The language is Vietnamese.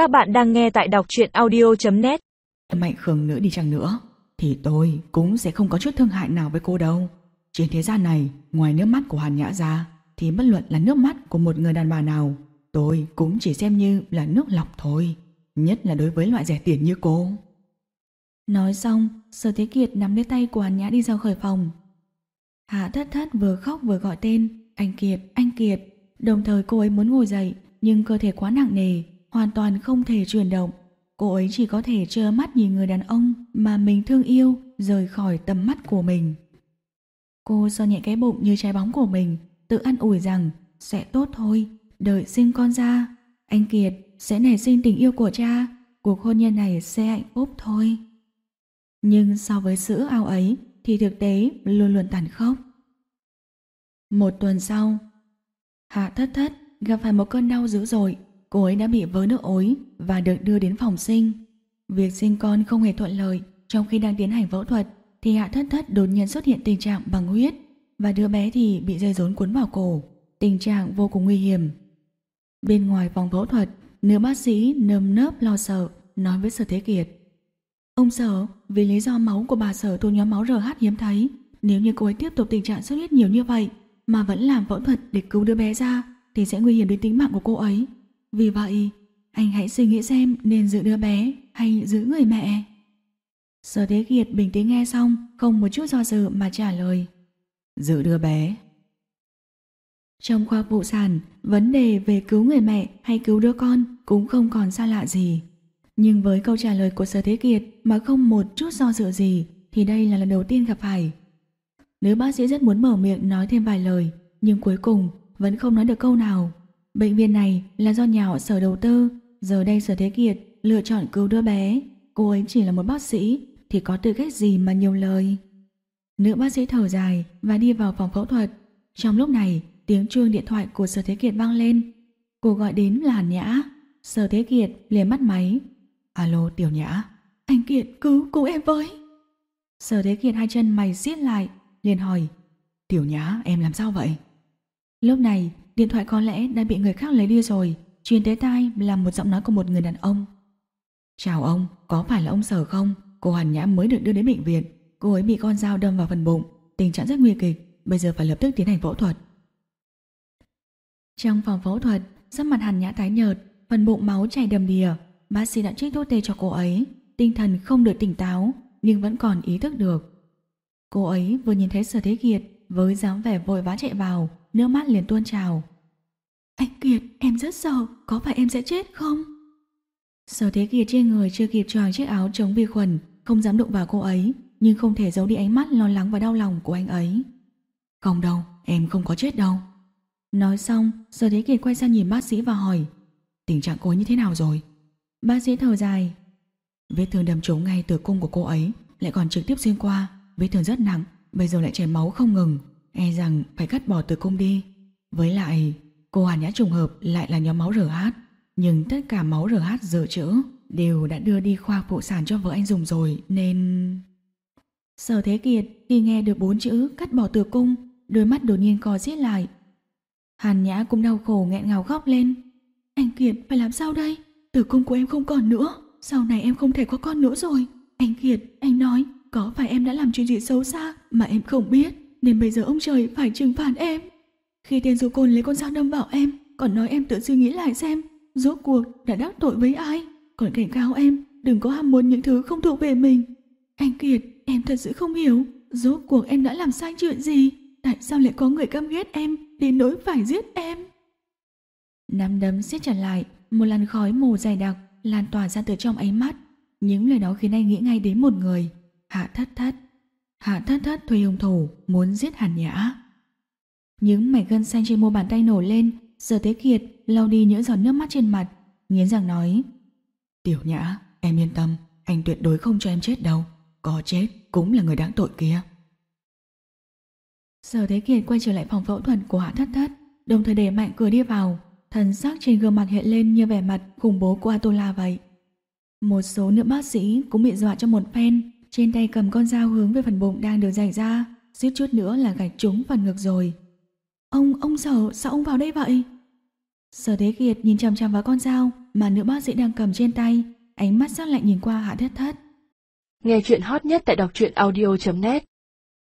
Các bạn đang nghe tại đọc truyện audio.net Mạnh Khương nữa đi chăng nữa Thì tôi cũng sẽ không có chút thương hại nào với cô đâu. Trên thế gian này Ngoài nước mắt của Hàn Nhã ra Thì bất luận là nước mắt của một người đàn bà nào Tôi cũng chỉ xem như là nước lọc thôi Nhất là đối với loại rẻ tiền như cô. Nói xong Sở Thế Kiệt nắm lấy tay của Hàn Nhã đi ra khỏi phòng. Hạ thất thất vừa khóc vừa gọi tên Anh Kiệt, anh Kiệt. Đồng thời cô ấy muốn ngồi dậy Nhưng cơ thể quá nặng nề Hoàn toàn không thể chuyển động. Cô ấy chỉ có thể trơ mắt nhìn người đàn ông Mà mình thương yêu Rời khỏi tầm mắt của mình. Cô so nhẹ cái bụng như trái bóng của mình, Tự ăn ủi rằng, Sẽ tốt thôi, Đợi sinh con ra. Anh Kiệt sẽ nảy sinh tình yêu của cha, Cuộc hôn nhân này sẽ hạnh phúc thôi. Nhưng so với sự ao ấy Thì thực tế luôn luôn tàn khốc. Một tuần sau, Hạ thất thất gặp phải một cơn đau dữ dội cô ấy đã bị vỡ nước ối và được đưa đến phòng sinh. Việc sinh con không hề thuận lợi, trong khi đang tiến hành phẫu thuật thì Hạ Thất Thất đột nhiên xuất hiện tình trạng bằng huyết và đứa bé thì bị dây rốn cuốn vào cổ, tình trạng vô cùng nguy hiểm. Bên ngoài phòng phẫu thuật, nữ bác sĩ nơm nớp lo sợ nói với Sở Thế Kiệt. Ông Sở, vì lý do máu của bà Sở thuộc nhóm máu RH hiếm thấy, nếu như cô ấy tiếp tục tình trạng xuất huyết nhiều như vậy mà vẫn làm phẫu thuật để cứu đứa bé ra thì sẽ nguy hiểm đến tính mạng của cô ấy. Vì vậy, anh hãy suy nghĩ xem nên giữ đứa bé hay giữ người mẹ. Sở Thế Kiệt bình tĩnh nghe xong, không một chút do dự mà trả lời. Giữ đứa bé. Trong khoa phụ sản, vấn đề về cứu người mẹ hay cứu đứa con cũng không còn xa lạ gì. Nhưng với câu trả lời của Sở Thế Kiệt mà không một chút do dự gì thì đây là lần đầu tiên gặp phải. Nữ bác sĩ rất muốn mở miệng nói thêm vài lời, nhưng cuối cùng vẫn không nói được câu nào. Bệnh viện này là do nhà họ sở đầu tư, giờ đây sở thế kiệt lựa chọn cứu đứa bé. Cô ấy chỉ là một bác sĩ, thì có tư cách gì mà nhiều lời. Nữ bác sĩ thở dài và đi vào phòng phẫu thuật. Trong lúc này, tiếng chuông điện thoại của sở thế kiệt vang lên. Cô gọi đến là Hàn Nhã. Sở thế kiệt liền bắt máy. Alo Tiểu Nhã. Anh Kiệt cứu cứu em với. Sở thế kiệt hai chân mày xiết lại, liền hỏi. Tiểu Nhã em làm sao vậy? Lúc này Điện thoại có lẽ đã bị người khác lấy đi rồi. Truyền tới tai là một giọng nói của một người đàn ông. Chào ông, có phải là ông Sở không? Cô Hàn Nhã mới được đưa đến bệnh viện. Cô ấy bị con dao đâm vào phần bụng. Tình trạng rất nguy kịch. Bây giờ phải lập tức tiến hành phẫu thuật. Trong phòng phẫu thuật Sắc mặt Hàn Nhã tái nhợt Phần bụng máu chảy đầm đìa. Bác sĩ đã trích thuốc tê cho cô ấy. Tinh thần không được tỉnh táo Nhưng vẫn còn ý thức được. Cô ấy vừa nhìn thấy Sở Thế Kiệt Với dáng vẻ vội vã chạy vào. Nước mắt liền tuôn trào anh Kiệt, em rất sợ, có phải em sẽ chết không? Sở Thế Kiệt trên người chưa kịp choàng chiếc áo chống vi khuẩn, không dám đụng vào cô ấy, nhưng không thể giấu đi ánh mắt lo lắng và đau lòng của anh ấy. Không đâu, em không có chết đâu. Nói xong, Sở Thế Kiệt quay sang nhìn bác sĩ và hỏi, tình trạng cô ấy như thế nào rồi? Bác sĩ thở dài. Vết thương đâm trúng ngay từ cung của cô ấy, lại còn trực tiếp xuyên qua, vết thương rất nặng, bây giờ lại chảy máu không ngừng, e rằng phải cắt bỏ từ cung đi. Với lại, Cô Hàn Nhã trùng hợp lại là nhóm máu RH, nhưng tất cả máu RH dự trữ đều đã đưa đi khoa phụ sản cho vợ anh dùng rồi nên... Sở Thế Kiệt khi nghe được bốn chữ cắt bỏ tử cung, đôi mắt đột nhiên co rít lại. Hàn Nhã cũng đau khổ nghẹn ngào khóc lên. Anh Kiệt phải làm sao đây? Tử cung của em không còn nữa, sau này em không thể có con nữa rồi. Anh Kiệt, anh nói, có phải em đã làm chuyện gì xấu xa mà em không biết, nên bây giờ ông trời phải trừng phạt em. Khi tên du côn lấy con dao đâm vào em, còn nói em tự suy nghĩ lại xem, rốt cuộc đã đắc tội với ai, còn cảnh cáo em đừng có ham muốn những thứ không thuộc về mình. Anh Kiệt, em thật sự không hiểu, rốt cuộc em đã làm sai chuyện gì, tại sao lại có người căm ghét em đến nỗi phải giết em. Nắm đấm siết chặt lại, một làn khói mù dày đặc lan tỏa ra từ trong ánh mắt. Những lời đó khiến anh nghĩ ngay đến một người, Hạ Thất Thất. Hạ Thất Thất thuê hung thủ muốn giết Hàn Nhã. Những mảnh gân xanh trên mu bàn tay nổ lên, Sở Thế Kiệt lau đi những giọt nước mắt trên mặt, nghiến răng nói: "Tiểu Nhã, em yên tâm, anh tuyệt đối không cho em chết đâu, có chết cũng là người đáng tội kia." Sở Thế Kiệt quay trở lại phòng phẫu thuật của Hạ Thất Thất, đồng thời để mạnh cửa đi vào, thần sắc trên gương mặt hiện lên như vẻ mặt khủng bố của Atola vậy. Một số nữ bác sĩ cũng bị dọa cho một phen, trên tay cầm con dao hướng về phần bụng đang được giải ra, suýt chút nữa là gạch trúng phần ngực rồi. Ông, ông Sở, sao ông vào đây vậy? Sở Thế Kiệt nhìn chằm chằm vào con dao, mà nữ bác sĩ đang cầm trên tay, ánh mắt sắc lạnh nhìn qua Hạ Thất Thất. Nghe chuyện hot nhất tại đọc truyện audio.net